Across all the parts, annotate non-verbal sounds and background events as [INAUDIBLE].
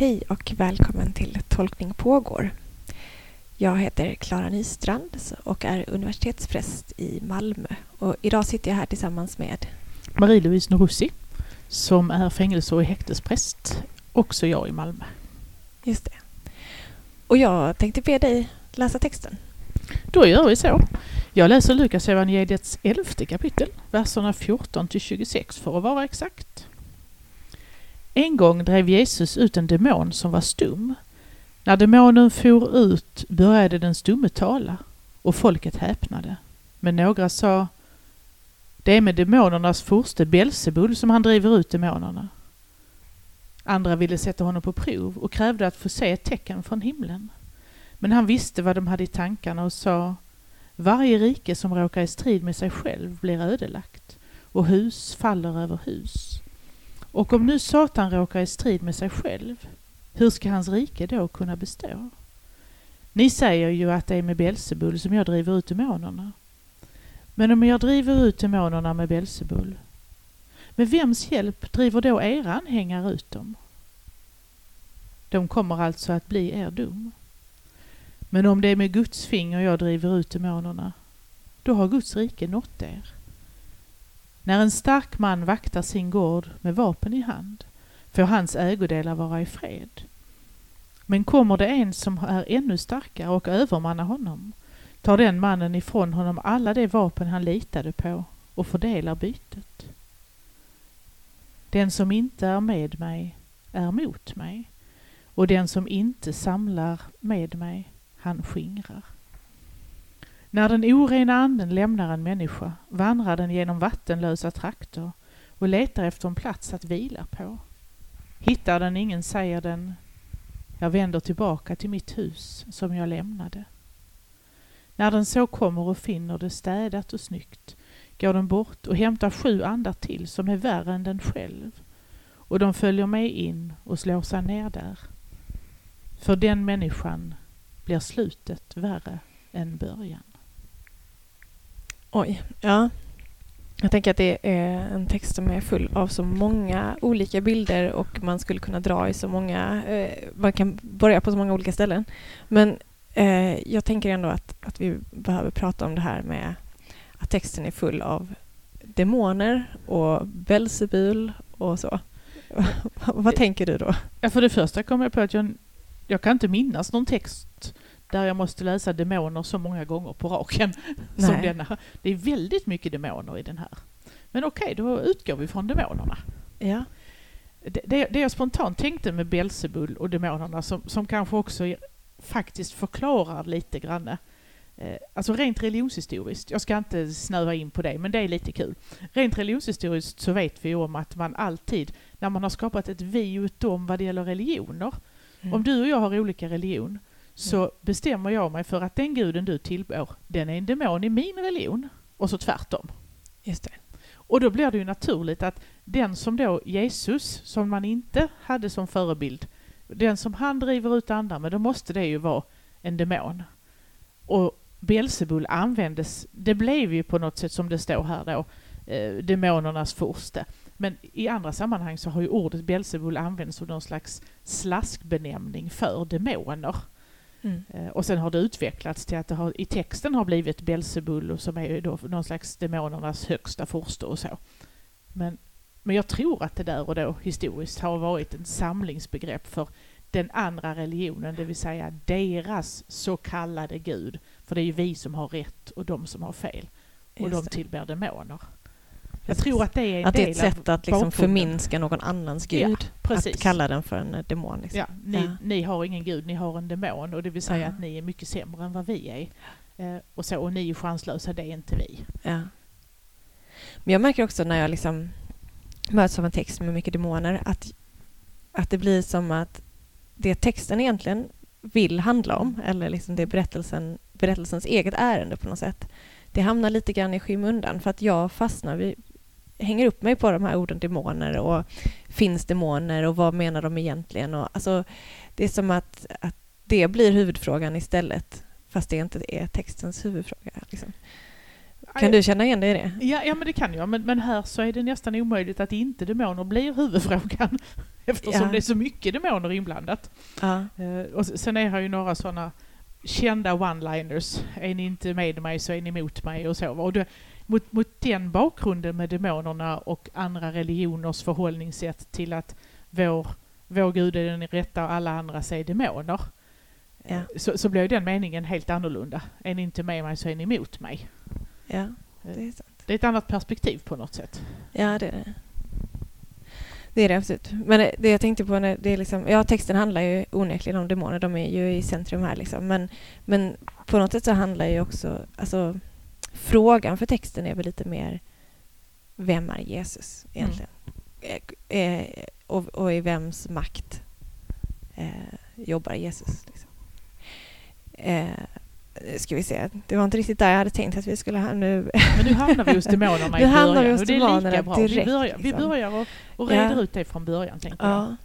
Hej och välkommen till Tolkning pågår. Jag heter Klara Nystrand och är universitetspräst i Malmö. Och idag sitter jag här tillsammans med Marie-Louise Norussi som är fängelse och häktespräst, också jag i Malmö. Just det. Och jag tänkte be dig läsa texten. Då gör vi så. Jag läser Lukas evangeliets elfte kapitel, verserna 14 till 26 för att vara exakt. En gång drev Jesus ut en demon som var stum. När demonen for ut började den stumme tala och folket häpnade. Men några sa det är med demonernas furste Belsebul som han driver ut demonerna. Andra ville sätta honom på prov och krävde att få se ett tecken från himlen. Men han visste vad de hade i tankarna och sa Varje rike som råkar i strid med sig själv blir ödelagt och hus faller över hus. Och om nu Satan råkar i strid med sig själv, hur ska hans rike då kunna bestå? Ni säger ju att det är med Belsebul som jag driver ut demonerna. Men om jag driver ut demonerna med Belsebul, med vems hjälp driver då era anhängare ut dem? De kommer alltså att bli er dom. Men om det är med Guds finger jag driver ut demonerna, då har Guds rike nått er. När en stark man vaktar sin gård med vapen i hand får hans ägodelar vara i fred. Men kommer det en som är ännu starkare och övermannar honom tar den mannen ifrån honom alla de vapen han litade på och fördelar bytet. Den som inte är med mig är mot mig och den som inte samlar med mig, han skingrar. När den orena anden lämnar en människa vandrar den genom vattenlösa trakter och letar efter en plats att vila på. Hittar den ingen säger den Jag vänder tillbaka till mitt hus som jag lämnade. När den så kommer och finner det städat och snyggt går den bort och hämtar sju andar till som är värre än den själv och de följer med in och slår sig ner där. För den människan blir slutet värre än början. Oj, ja. Jag tänker att det är en text som är full av så många olika bilder och man skulle kunna dra i så många... Eh, man kan börja på så många olika ställen. Men eh, jag tänker ändå att, att vi behöver prata om det här med att texten är full av demoner och Belsebul och så. [LAUGHS] Vad tänker du då? Ja, för det första kommer jag på att jag, jag kan inte minnas någon text där jag måste läsa demoner så många gånger på raken [LAUGHS] som denna. Det är väldigt mycket demoner i den här. Men okej, då utgår vi från demonerna. Ja. Det, det, det jag spontant tänkte med Belsebul och demonerna som, som kanske också faktiskt förklarar lite grann eh, Alltså rent religionshistoriskt, jag ska inte snöa in på det, men det är lite kul. Rent religionshistoriskt så vet vi om att man alltid, när man har skapat ett vi och dom vad det gäller religioner, mm. om du och jag har olika religion, så mm. bestämmer jag mig för att den guden du tillbör, den är en demon i min religion. Och så tvärtom. Just det. Och då blir det ju naturligt att den som då Jesus, som man inte hade som förebild, den som han driver ut andra med, då måste det ju vara en demon. Och Belsebul användes, det blev ju på något sätt som det står här då, eh, demonernas furste. Men i andra sammanhang så har ju ordet Belsebul använts som någon slags slaskbenämning för demoner. Mm. Eh, och sen har det utvecklats till att det har, i texten har blivit Belsebul som är då någon slags demonernas högsta furste och så. Men, men jag tror att det där och då historiskt har varit ett samlingsbegrepp för den andra religionen, det vill säga deras så kallade gud. För det är ju vi som har rätt och de som har fel. Och de tillber demoner. Jag tror att det är en Att det är ett sätt att liksom förminska någon annans gud. Ja, att kalla den för en demon. Liksom. Ja, ni, ja. ni, har ingen gud, ni har en demon. Och det vill säga att ni är mycket sämre än vad vi är. Eh, och, så, och ni är chanslösa, det är inte vi. Men jag märker också när jag liksom möts av en text med mycket demoner att, att det blir som att det texten egentligen vill handla om, eller liksom det berättelsen, berättelsens eget ärende på något sätt, det hamnar lite grann i skymundan för att jag fastnar vid, hänger upp mig på de här orden demoner och finns demoner och vad menar de egentligen? Och, alltså, det är som att, att det blir huvudfrågan istället fast det inte är textens huvudfråga. Liksom. Kan du känna igen dig i det? Ja, ja men det kan jag. Men, men här så är det nästan omöjligt att inte demoner blir huvudfrågan. [LAUGHS] eftersom Ja. det är så mycket demoner inblandat. Ja. Eh, och sen är det ju några sådana kända one-liners. Är ni inte med mig så är ni emot mig och så. Och det, mot, mot den bakgrunden med demonerna och andra religioners förhållningssätt till att vår, vår gud är den rätta och alla andra är demoner. Ja. eh, Så, så blir den meningen helt annorlunda. Är ni inte med mig så är ni emot mig. ja, det är sant. Det är ett annat perspektiv på något sätt. Ja, det är det. Det är det absolut. Men det, det jag tänkte på, när det är liksom, ja texten handlar ju onekligen om demoner, de är ju i centrum här liksom. Men, men på något sätt så handlar ju också, alltså frågan för texten är väl lite mer, vem är Jesus egentligen? Eh, eh, och, och i vems makt eh, jobbar Jesus? Liksom. Eh, ska vi se, det var inte riktigt där jag hade tänkt att vi skulle ha nu. Men nu hamnar vi hos [LAUGHS] demonerna i Nu hamnar vi början. hos och det är lika demonerna bra. Vi direkt, börjar, vi liksom. börjar och, och Ja. reder ut det från början, tänker jag.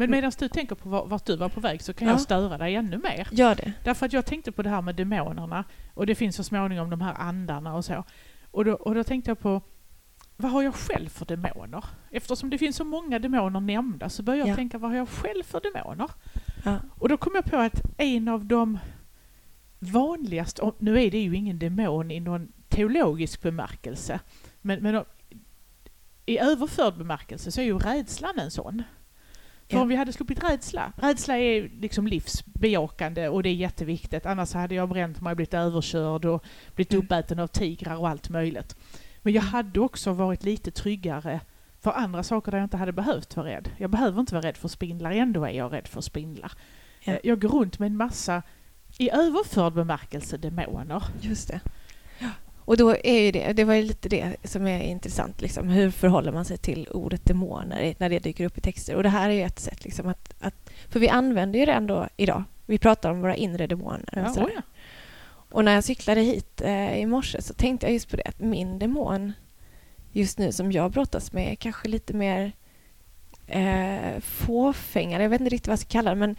Men medan du tänker på var- vart du var på väg så kan Ja. jag störa dig ännu mer. gör det. Därför att jag tänkte på det här med demonerna och det finns så småningom de här andarna och så. Och då, och då tänkte jag på vad har jag själv för demoner? Eftersom det finns så många demoner nämnda så börjar jag Ja. tänka vad har jag själv för demoner? Ja. Och då kom jag på att en av de vanligaste, och nu är det ju ingen demon i någon teologisk bemärkelse, men, men i överförd bemärkelse så är ju rädslan en sån. För om vi hade sluppit rädsla, rädsla är liksom livsbejakande och det är jätteviktigt, annars hade jag bränt mig, blivit överkörd och blivit Mm. uppäten av tigrar och allt möjligt. Men jag hade också varit lite tryggare för andra saker där jag inte hade behövt vara rädd. Jag behöver inte vara rädd för spindlar, ändå är jag rädd för spindlar. Ja. Eh, Jag går runt med en massa, i överförd bemärkelse, demoner. Just det. Och då är ju det, det var ju lite det som är intressant, liksom. hur förhåller man sig till ordet demoner när det dyker upp i texter? Och det här är ett sätt, liksom, att, att, för vi använder ju det ändå idag. Vi pratar om våra inre demoner. Och, Ja, oh ja. och när jag cyklade hit eh, i morse så tänkte jag just på det, att min demon just nu som jag brottas med är kanske lite mer eh, fåfängare. Jag vet inte riktigt vad jag ska kalla det, men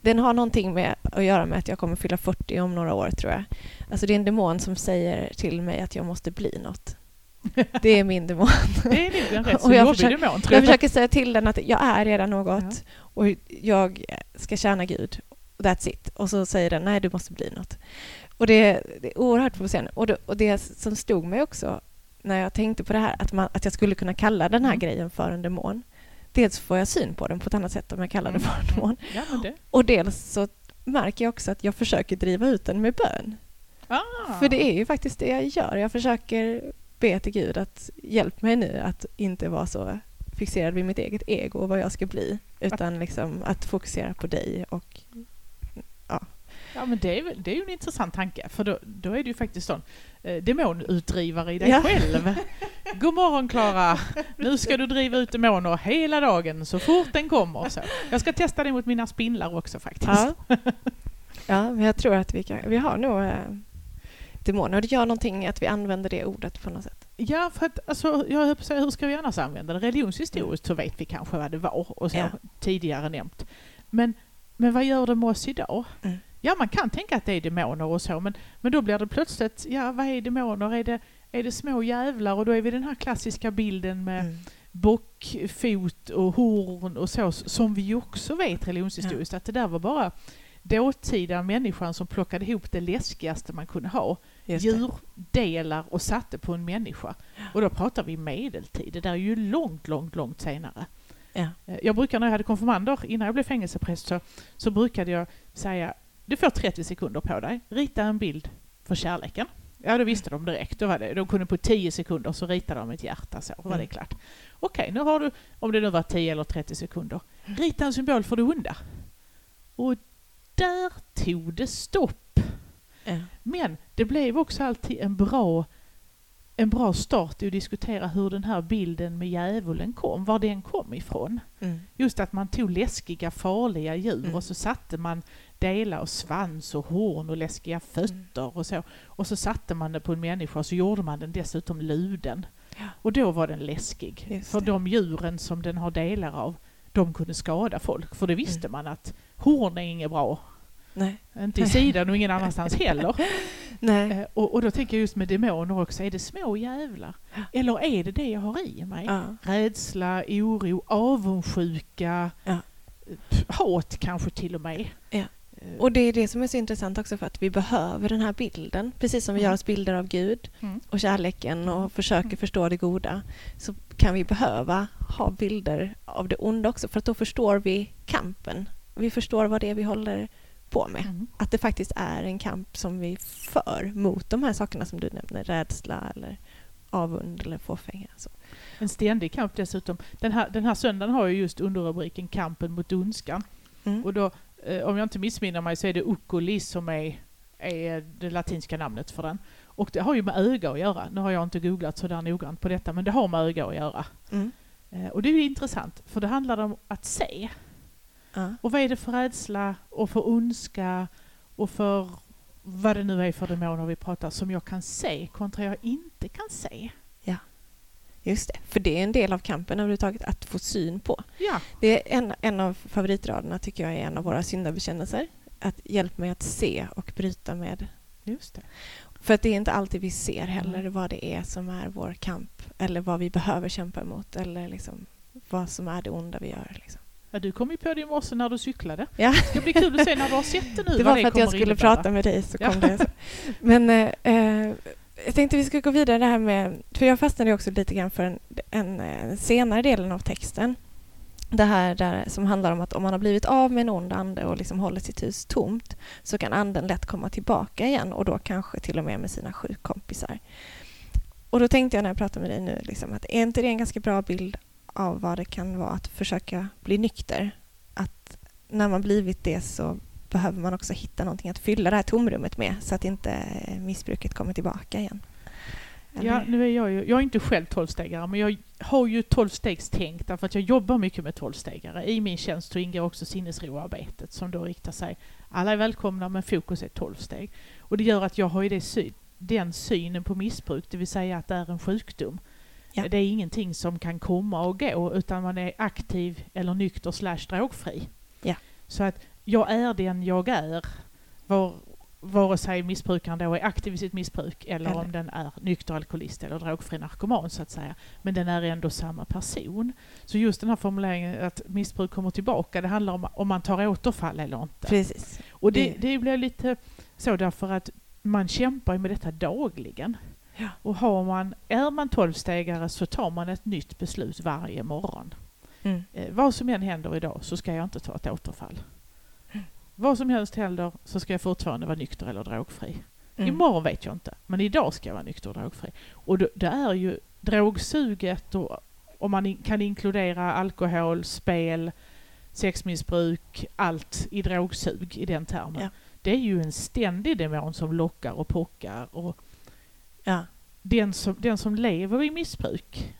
den har någonting med att göra med att jag kommer fylla 40 om några år, tror jag. Alltså det är en demon som säger till mig att jag måste bli något. [LAUGHS] Det är min demon. Det är en rätt så Och jag försöker- demon Jag jag. försöker säga till den att jag är redan något och jag ska tjäna Gud. That's it. Och så säger den nej, du måste bli något. Och det, det är oerhört provocerande. Och det, och det som stod mig också när jag tänkte på det här, att, man, att jag skulle kunna kalla den här Mm. grejen för en demon. Dels får jag syn på den på ett annat sätt om jag kallar för en demon. Ja, det. Och dels så märker jag också att jag försöker driva ut den med bön. Ah. För det är ju faktiskt det jag gör. Jag försöker be till Gud att hjälp mig nu att inte vara så fixerad vid mitt eget ego och vad jag ska bli. Utan liksom att fokusera på dig och Ja, men det är, det är ju en intressant tanke, för då, då är det ju faktiskt sån eh, demonutdrivare i dig Ja. själv. [LAUGHS] God morgon Klara! Nu ska du driva ut demoner hela dagen, så fort den kommer. Så. Jag ska testa det mot mina spindlar också faktiskt. Ja. ja, men jag tror att vi, kan, vi har nog eh, demoner. Och det gör någonting att vi använder det ordet på något sätt. Ja, för att alltså, jag höll på att säga, hur ska vi annars använda det? Religionshistoriskt så vet vi kanske vad det var och så Ja. tidigare nämnt. Men, men vad gör det med oss idag? Mm. Ja, man kan tänka att det är demoner och så, men, men då blir det plötsligt, ja vad är demoner? Är det, är det små jävlar? Och då är vi den här klassiska bilden med Mm. bockfot och horn och så, som vi ju också vet religionshistoriskt att det där var bara dåtida människan som plockade ihop det läskigaste man kunde ha djurdelar och satte på en människa. Och då pratar vi medeltid. Det där är ju långt, långt, långt senare. Ja. Eh, Jag brukar när jag hade konfirmander, innan jag blev fängelsepräst, så, så brukade jag säga du får 30 sekunder på dig, rita en bild för kärleken. Ja, då visste de direkt. Då var det, de kunde på 10 sekunder så ritade de ett hjärta så, då var det Mm. klart. Okej, nu har du, om det nu var 10 eller 30 sekunder, rita en symbol för det onda. Och där tog det stopp. Ja. Men det blev också alltid en bra, en bra start i att diskutera hur den här bilden med djävulen kom, var den kom ifrån. Mm. Just att man tog läskiga, farliga djur Mm. och så satte man delar av svans och horn och läskiga fötter och så. Och så satte man det på en människa och så gjorde man den dessutom luden. Ja. Och då var den läskig. Just För det. de djuren som den har delar av, de kunde skada folk. För det visste Mm. man att horn är inget bra. Nej. Inte i sidan och ingen annanstans heller. [LAUGHS] Nej. Eh, och, och då tänker jag just med demoner också, är det små jävlar? Eller är det det jag har i mig? Ja. Rädsla, oro, avundsjuka, Ja. p- hat kanske till och med. Ja. Eh, Och det är det som är så intressant också för att vi behöver den här bilden. Precis som vi Mm. gör oss bilder av Gud Mm. och kärleken och försöker Mm. förstå det goda så kan vi behöva ha bilder av det onda också för att då förstår vi kampen. Vi förstår vad det är vi håller på med. Mm. Att det faktiskt är en kamp som vi för mot de här sakerna som du nämner, rädsla eller avund eller fåfänga. Så. En ständig kamp dessutom. Den här, den här söndagen har ju just underrubriken Kampen mot ondskan. Mm. Och då, eh, om jag inte missminner mig så är det Ucolis som är, är det latinska namnet för den. Och det har ju med öga att göra. Nu har jag inte googlat så där noggrant på detta, men det har med öga att göra. Mm. Eh, Och det är ju intressant, för det handlar om att se. Ja. Och vad är det för rädsla och för ondska och för vad det nu är för demoner vi pratar som jag kan se kontra jag inte kan se. Just det, för det är en del av kampen överhuvudtaget att få syn på. Ja, Det är en, en av favoritraderna tycker jag är en av våra syndabekännelser. Att hjälp mig att se och bryta med. just det. För att det är inte alltid vi ser heller vad det är som är vår kamp eller vad vi behöver kämpa emot eller liksom vad som är det onda vi gör. Liksom. Ja, du kom ju på det i morse när du cyklade. Ja. Det ska bli kul att se när du har sett det nu. [LAUGHS] Det var för att jag skulle innebära. prata med dig så Ja. kom det. Så. Men eh, eh, jag tänkte vi skulle gå vidare det här med, för jag fastnade också lite grann för en, en, en senare delen av texten. Det här där, som handlar om att om man har blivit av med en ond ande och liksom håller sitt hus tomt så kan anden lätt komma tillbaka igen och då kanske till och med med sina sju kompisar. Och då tänkte jag när jag pratade med dig nu, liksom, att är inte det en ganska bra bild av vad det kan vara att försöka bli nykter? Att när man blivit det så behöver man också hitta någonting att fylla det här tomrummet med så att inte eh, missbruket kommer tillbaka igen. Ja, nu är jag ju, jag är inte själv tolvstegare, men jag har ju tolvstegstänk därför att jag jobbar mycket med tolvstegare. I min tjänst ingår också sinnesroarbetet som då riktar sig, alla är välkomna men fokus är tolvsteg. Och det gör att jag har ju sy, den synen på missbruk, det vill säga att det är en sjukdom. Ja. Det är ingenting som kan komma och gå utan man är aktiv eller nykter slash drogfri. Ja. Så att jag är den jag är, var, vare sig missbrukaren då är aktiv i sitt missbruk eller, Eller- om den är nykter alkoholist eller drogfri narkoman så att säga. Men den är ändå samma person. Så just den här formuleringen att missbruk kommer tillbaka, det handlar om om man tar återfall eller inte. Precis. Och det, Det- blir lite så därför att man kämpar med detta dagligen. Ja. Och har man, är man tolvstegare så tar man ett nytt beslut varje morgon. Mm. Eh, vad som än händer idag så ska jag inte ta ett återfall. Vad som helst händer så ska jag fortfarande vara nykter eller drogfri. Mm. Imorgon vet jag inte, men idag ska jag vara nykter och drogfri. Och det, det är ju drogsuget och om man in, kan inkludera alkohol, spel, sexmissbruk, allt i drogsug i den termen. Ja. Det är ju en ständig demon som lockar och pockar och Ja. den som, den som lever i missbruk,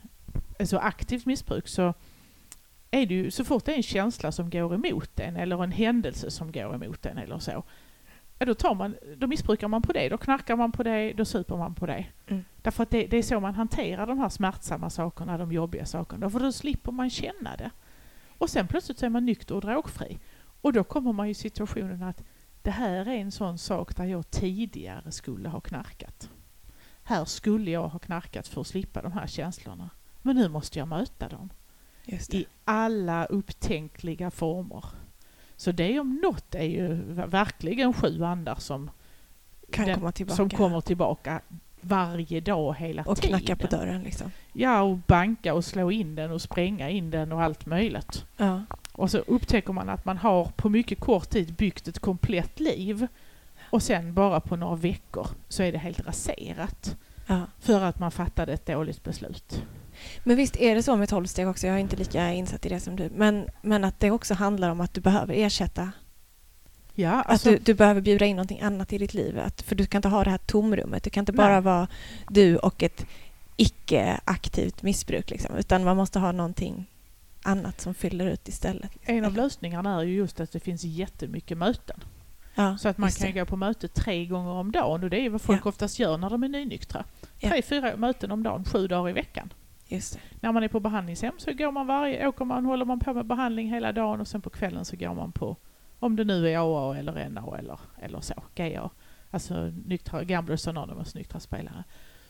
alltså aktivt missbruk, så är det ju så fort det är en känsla som går emot en eller en händelse som går emot en eller så, ja, då, tar man, då missbrukar man på det, då knarkar man på det, då super man på det. Mm. Därför att det, det är så man hanterar de här smärtsamma sakerna, de jobbiga sakerna, för då slipper man känna det. Och sen plötsligt så är man nykter och drogfri. Och då kommer man i situationen att det här är en sån sak där jag tidigare skulle ha knarkat. Här skulle jag ha knarkat för att slippa de här känslorna. Men nu måste jag möta dem. I alla upptänkliga former. Så det om något är ju ver- verkligen sju andar som, Kan den- komma tillbaka. som kommer tillbaka varje dag hela och tiden. knacka på dörren liksom. Ja, och banka och slå in den och spränga in den och allt möjligt. Ja. Och så upptäcker man att man har på mycket kort tid byggt ett komplett liv och sen bara på några veckor så är det helt raserat ja. för att man fattade ett dåligt beslut. Men visst är det så med tolvsteg också, jag är inte lika insatt i det som du, men, men att det också handlar om att du behöver ersätta, Ja, alltså, att du, du behöver bjuda in någonting annat i ditt liv, att, för du kan inte ha det här tomrummet, du kan inte bara Nej. vara du och ett icke-aktivt missbruk, liksom, utan man måste ha någonting annat som fyller ut istället. en av lösningarna är ju just att det finns jättemycket möten. ja, Så att man kan det. gå på möte tre gånger om dagen och det är vad folk Ja. oftast gör när de är nynyktra. Tre, fyra möten om dagen, sju dagar i veckan. Just det. När man är på behandlingshem så går man varje, åker man, håller man på med behandling hela dagen och sen på kvällen så går man på Om det nu är AA eller NA eller, eller så, GA. Alltså nyktra, Gamblers Anonymous nyktra spelare.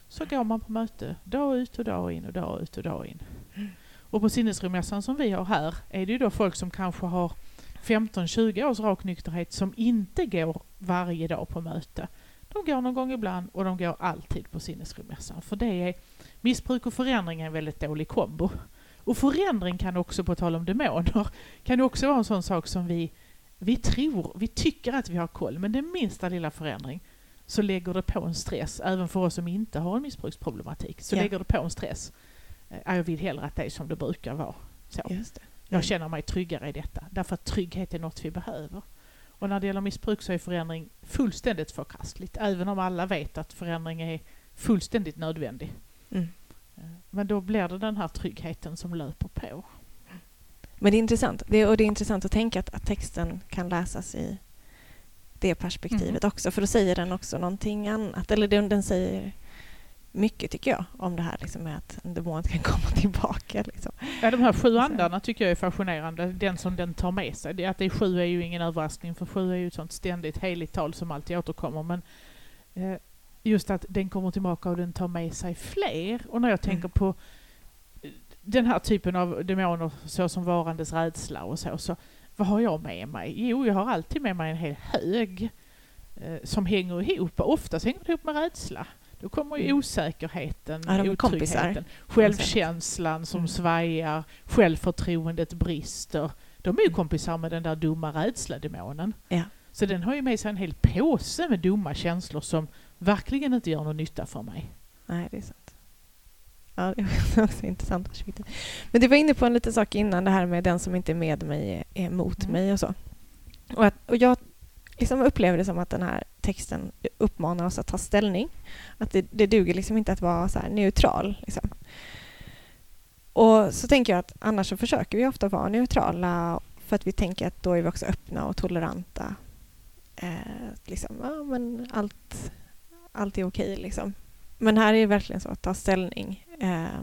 Så går man på möte dag ut och dag in och dag ut och dag in. Mm. Och på sinnesrummässan som vi har här är det ju då folk som kanske har 15-20 års rak nykterhet som inte går varje dag på möte. De går någon gång ibland och de går alltid på sinnesrummässan. För det är missbruk och förändring är en väldigt dålig kombo. Och förändring kan också, på tal om demoner, [LAUGHS] kan också vara en sån sak som vi, vi tror, vi tycker att vi har koll, men den minsta lilla förändring så lägger det på en stress, även för oss som inte har en missbruksproblematik, så Ja. lägger det på en stress. Eh, Jag vill hellre att det är som det brukar vara. Så. Just det. Jag känner mig tryggare i detta, därför att trygghet är något vi behöver. Och när det gäller missbruk så är förändring fullständigt förkastligt, även om alla vet att förändring är fullständigt nödvändig. Mm. Eh, Men då blir det den här tryggheten som löper på. Men det är intressant. Det, och det är intressant att tänka att, att texten kan läsas i det perspektivet också. För då säger den också någonting annat. Eller den, den säger mycket, tycker jag, om det här liksom, med att en demon kan komma [LAUGHS] tillbaka. Liksom. Ja, de här sju andarna tycker jag är fascinerande. Den som den tar med sig. Det, att det är sju är ju ingen överraskning, för sju är ju ett sånt ständigt heligt tal som alltid återkommer. Men eh, just att den kommer tillbaka och den tar med sig fler. Och när jag tänker Mm. på eh, den här typen av demoner, så som varandes rädsla och så, så vad har jag med mig? Jo, jag har alltid med mig en hel hög eh, som hänger ihop. Oftast hänger det ihop med rädsla. Då kommer ju Mm. osäkerheten, Ja, kompisar. otryggheten, självkänslan som Mm. svajar, självförtroendet brister. De är ju Mm. kompisar med den där dumma rädslademonen. Ja. Så den har ju med sig en hel påse med dumma känslor som verkligen inte gör någon nytta för mig. Nej, det är sant. Ja, det är [LAUGHS] också intressant perspektiv. Men du var inne på en liten sak innan, det här med den som inte är med mig är, är emot Mm. mig och så. Och, att, och jag liksom upplever det som att den här texten uppmanar oss att ta ställning. Att det, det duger liksom inte att vara så neutral. Liksom. Och så tänker jag att annars så försöker vi ofta vara neutrala för att vi tänker att då är vi också öppna och toleranta. Eh, liksom, ja, men allt, allt är okej liksom. Men här är det verkligen så att ta ställning. Eh,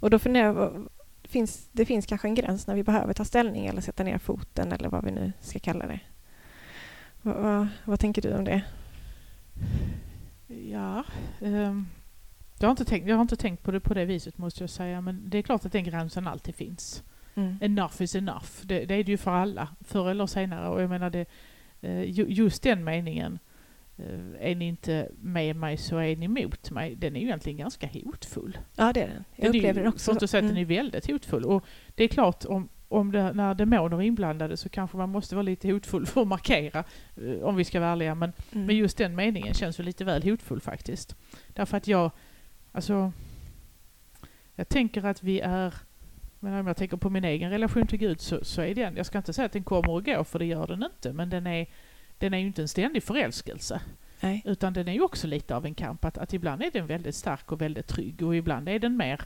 och då funderar jag, finns, det finns kanske en gräns när vi behöver ta ställning eller sätta ner foten eller vad vi nu ska kalla det. Vad, vad, vad tänker du om det? Ja, ehm, jag, har inte tänkt, jag har inte tänkt på det på det viset måste jag säga. Men det är klart att den gränsen alltid finns. Mm. Enough is enough. Det, det är det ju för alla, förr eller senare. Och jag menar det, eh, ju- just den meningen, eh, är ni inte med mig så är ni emot mig. Den är ju egentligen ganska hotfull. Ja, det är den. Jag Den upplever ju- den också. För att säga att Mm. den är väldigt hotfull. Och det är klart, om, om det, när demoner är inblandade så kanske man måste vara lite hotfull för att markera, eh, om vi ska vara ärliga. Men, Mm. men just den meningen känns ju lite väl hotfull faktiskt. Därför att jag, alltså, jag tänker att vi är, men om jag tänker på min egen relation till Gud så, så är den, jag ska inte säga att den kommer att gå för det gör den inte, men den är, den är ju inte en ständig förälskelse. Nej. Utan den är ju också lite av en kamp. Att, att ibland är den väldigt stark och väldigt trygg och ibland är den mer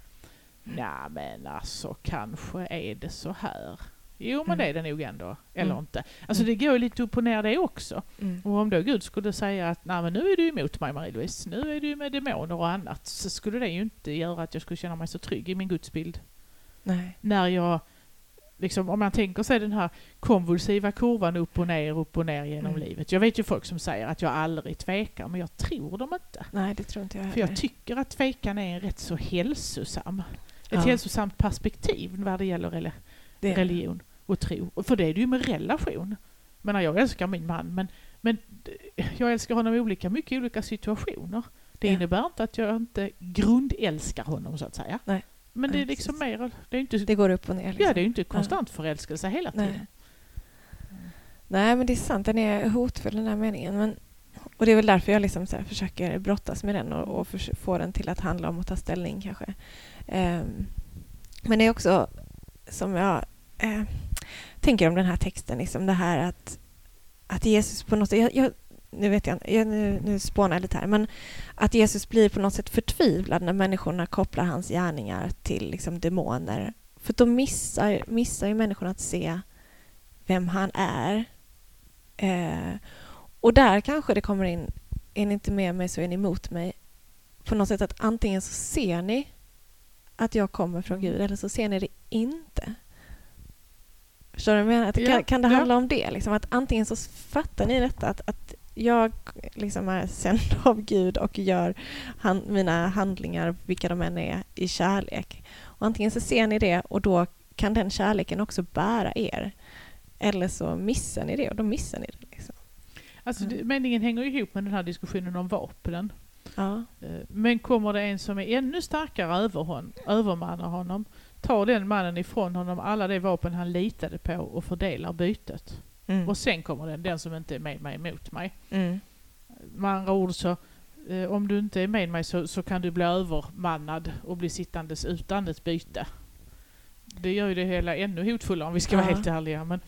Nej men alltså kanske är det så här. Jo men Mm. det är det nog ändå. Eller Mm. inte. Alltså det går ju lite upp och ner det också. Mm. Och om då Gud skulle säga att Nej, men nu är du emot mig Marie-Louise, nu är du med demoner och annat. Så skulle det ju inte göra att jag skulle känna mig så trygg i min gudsbild. Nej. När jag, liksom, om man tänker sig den här konvulsiva kurvan upp och ner, upp och ner genom Mm. livet. Jag vet ju folk som säger att jag aldrig tvekar, men jag tror dem inte. Nej, det tror inte jag För jag heller. tycker att tvekan är en rätt så hälsosam. Ett Ja. hälsosamt perspektiv när det gäller Det religion och tro. För det är det ju med relation. Men jag älskar min man, men, men jag älskar honom i olika, mycket olika situationer. Det Ja. innebär inte att jag inte grundälskar honom så att säga. Nej. Men det är Nej, liksom precis. mer, det är inte, Det går upp och ner. Liksom. ja, det är ju inte konstant förälskelse hela Nej. tiden. Nej, men det är sant. Den är hotfull den här meningen. Men, och det är väl därför jag liksom försöker brottas med den och, och få den till att handla om att ta ställning kanske. Ehm, men det är också som jag eh, tänker om den här texten, liksom det här att, att Jesus på något sätt... Jag, jag, nu vet jag nu, nu spånar jag lite här, men att Jesus blir på något sätt förtvivlad när människorna kopplar hans gärningar till liksom demoner. För då missar, missar ju människorna att se vem han är. Eh, och där kanske det kommer in, är ni inte med mig så är ni emot mig. På något sätt att antingen så ser ni att jag kommer från Gud eller så ser ni det inte. Förstår du vad jag menar? Att Ja, kan, kan det ja. handla om det? Liksom, att antingen så fattar ni detta att, att jag liksom är sänd [LAUGHS] av Gud och gör han, mina handlingar, vilka de än är, i kärlek. Och antingen så ser ni det och då kan den kärleken också bära er. Eller så missar ni det och då missar ni det. Liksom. Alltså, Mm. meningen hänger ihop med den här diskussionen om vapnen. Ja. Eh, Men kommer det en som är ännu starkare över hon, övermannar honom, tar den mannen ifrån honom alla de vapen han litade på och fördelar bytet. Mm. Och sen kommer den, den som inte är med mig emot mig. Mm. Med andra ord så, eh, om du inte är med mig så, så kan du bli övermannad och bli sittandes utan ett byte. Det gör ju det hela ännu hotfullare om vi ska vara Ja. helt ärliga. Men,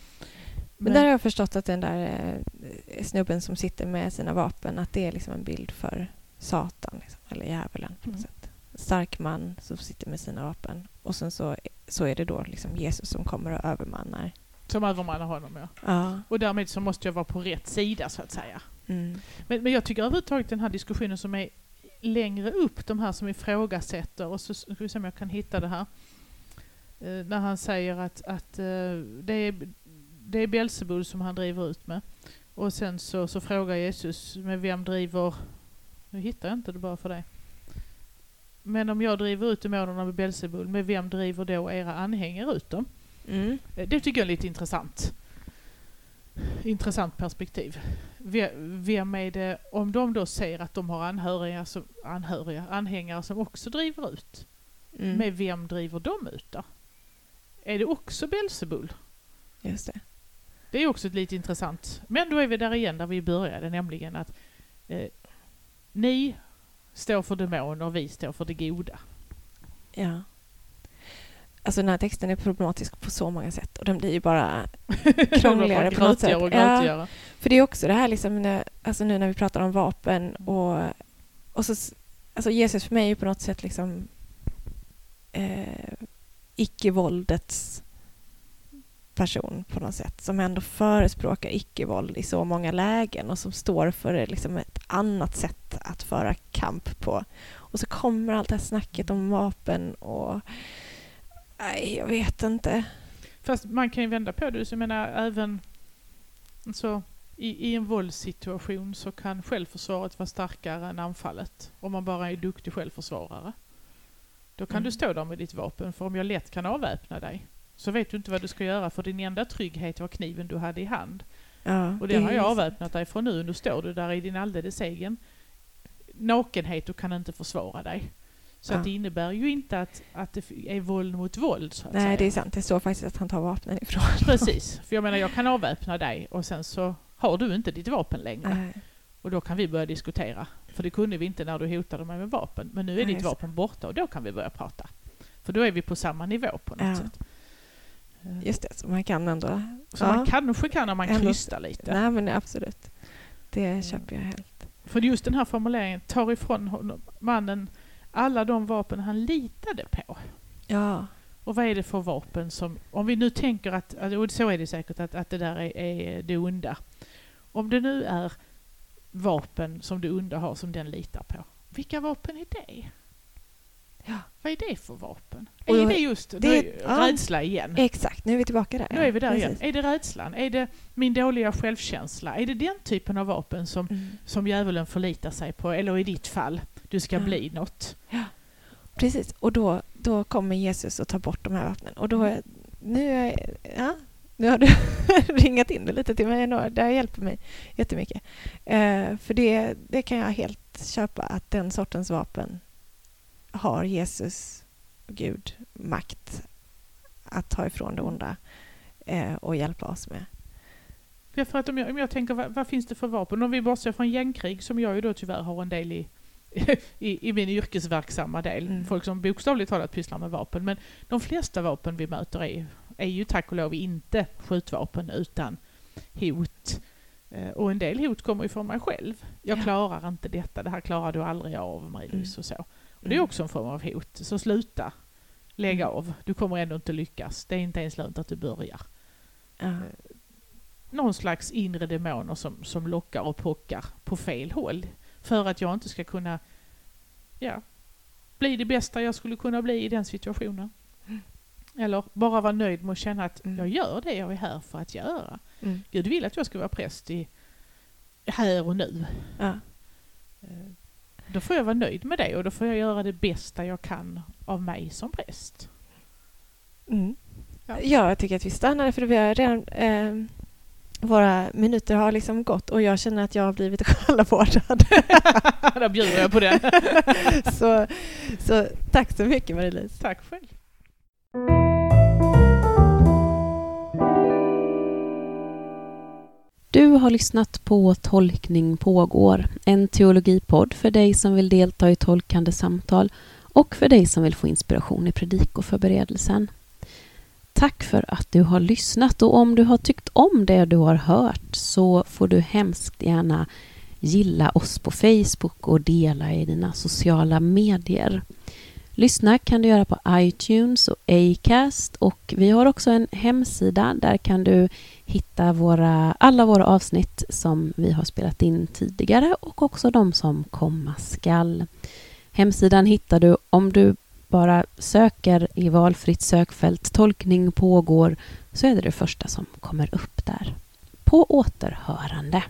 Men där har jag förstått att den där eh, snubben som sitter med sina vapen, att det är liksom en bild för Satan, liksom, eller djävulen på något Mm. sätt. Stark man som sitter med sina vapen. Och sen så, så är det då liksom Jesus som kommer och övermannar. Som övermannar honom ja. Ja. Och därmed så måste jag vara på rätt sida så att säga. Mm. Men, men jag tycker överhuvudtaget den här diskussionen som är längre upp, de här som ifrågasätter, och så ska vi se om jag kan hitta det här. Eh, när han säger att, att eh, det är, det är Belsebul som han driver ut med. Och sen så, så frågar Jesus, med vem driver... Nu hittar jag inte det bara för det. Men om jag driver ut demonerna med Belsebul, med vem driver då era anhängare ut dem? Mm. Det tycker jag är lite intressant. Intressant perspektiv. Ve- Vem är det, om de då ser att de har anhöriga som, anhöriga, anhängare som också driver ut, Mm. med vem driver de ut då? Är det också Belsebul? Just det. Det är också ett lite intressant. Men då är vi där igen där vi började, nämligen att eh, ni står för demoner och vi står för det goda. Ja. Alltså den här texten är problematisk på så många sätt och den blir ju bara [LAUGHS] krångligare på något sätt. Ja. För det är också det här liksom, när, alltså nu när vi pratar om vapen och, och så, alltså Jesus för mig är på något sätt liksom eh, icke-våldets person på något sätt som ändå förespråkar icke-våld i så många lägen och som står för liksom ett annat sätt att föra kamp på. Och så kommer allt det här snacket om vapen och nej, jag vet inte. Fast man kan ju vända på det. Så jag menar även så, i, i en våldssituation så kan självförsvaret vara starkare än anfallet. Om man bara är duktig självförsvarare. Då kan Mm. du stå där med ditt vapen. För om jag lätt kan avväpna dig så vet du inte vad du ska göra för din enda trygghet var kniven du hade i hand. Ja, Och det den har jag avväpnat dig från nu. Nu står du där i din alldeles egen nakenhet och kan inte försvara dig. Så Ja. det innebär ju inte att, att det är våld mot våld så att säga. Nej, det är sant. Det står faktiskt att han tar vapnen ifrån. Precis, för jag menar jag kan avväpna dig och sen så har du inte ditt vapen längre. Nej. Och då kan vi börja diskutera. För det kunde vi inte när du hotade mig med vapen. Men nu är Nej, ditt vapen borta och då kan vi börja prata. För då är vi på samma nivå på något Ja. sätt. Eh, Just det, så man kan ändå... Så ja. man kanske kan om man Ändå- krystar lite. Nej, men absolut. Det köper jag helt. För just den här formuleringen tar ifrån honom, mannen alla de vapen han litade på. Ja. Och vad är det för vapen som, om vi nu tänker att, och så är det säkert, att, att det där är, är det onda. Om det nu är vapen som det onda har som den litar på, vilka vapen är det? Ja. Vad är det för vapen? Och är det just det- nu, ja. rädsla igen? Exakt, nu är vi tillbaka där. Nu är vi där igen. Är det rädslan? Är det min dåliga självkänsla? Är det den typen av vapen som, Mm. som djävulen förlitar sig på? Eller i ditt fall, du ska Ja. bli något? Precis, och då, då kommer Jesus och tar bort de här vapnen. Och då, Mm. nu, ja, nu har du [LAUGHS] ringat in det lite till mig. Det här hjälper mig jättemycket. Eh, för det, det kan jag helt köpa, att den sortens vapen har Jesus, Gud, makt att ta ifrån det onda eh, och hjälpa oss med. Ja, för att om jag, om jag tänker, vad, vad finns det för vapen? Om vi bortser från gängkrig, som jag ju då tyvärr har en del i, i, i min yrkesverksamma del. Mm. Folk som bokstavligt talat pysslar med vapen. Men de flesta vapen vi möter är, är ju tack och lov inte skjutvapen utan hot. Eh, Och en del hot kommer ju från mig själv. Jag Ja. klarar inte detta, det här klarar du aldrig av Marie-Louise Mm. och så. Och det är också en form av hot. Så sluta, lägg Mm. av. Du kommer ändå inte lyckas. Det är inte ens lönt att du börjar Ja. någon slags inre demoner som, som lockar och pockar på fel håll. För att jag inte ska kunna ja, bli det bästa jag skulle kunna bli i den situationen. Eller bara vara nöjd med att känna att Mm. jag gör det jag är här för att göra. Mm. Gud vill att jag ska vara präst i här och nu. Ja. Eh, Då får jag vara nöjd med det och då får jag göra det bästa jag kan av mig som präst. Mm. Ja. Ja, jag tycker att vi stannar för vi har redan... Eh, våra minuter har liksom gått och jag känner att jag har blivit själavårdad. [LAUGHS] Då bjuder jag på den. [LAUGHS] så, så tack så mycket Marie-Louise. Tack själv. Du har lyssnat på Tolkning pågår, en teologipodd för dig som vill delta i tolkande samtal och för dig som vill få inspiration i predikoförberedelsen. Tack för att du har lyssnat och om du har tyckt om det du har hört så får du hemskt gärna gilla oss på Facebook och dela i dina sociala medier. Lyssna kan du göra på iTunes och Acast och vi har också en hemsida. Där kan du hitta våra, alla våra avsnitt som vi har spelat in tidigare och också de som komma skall. Hemsidan hittar du om du bara söker i valfritt sökfält tolkning pågår så är det det första som kommer upp där. På återhörande.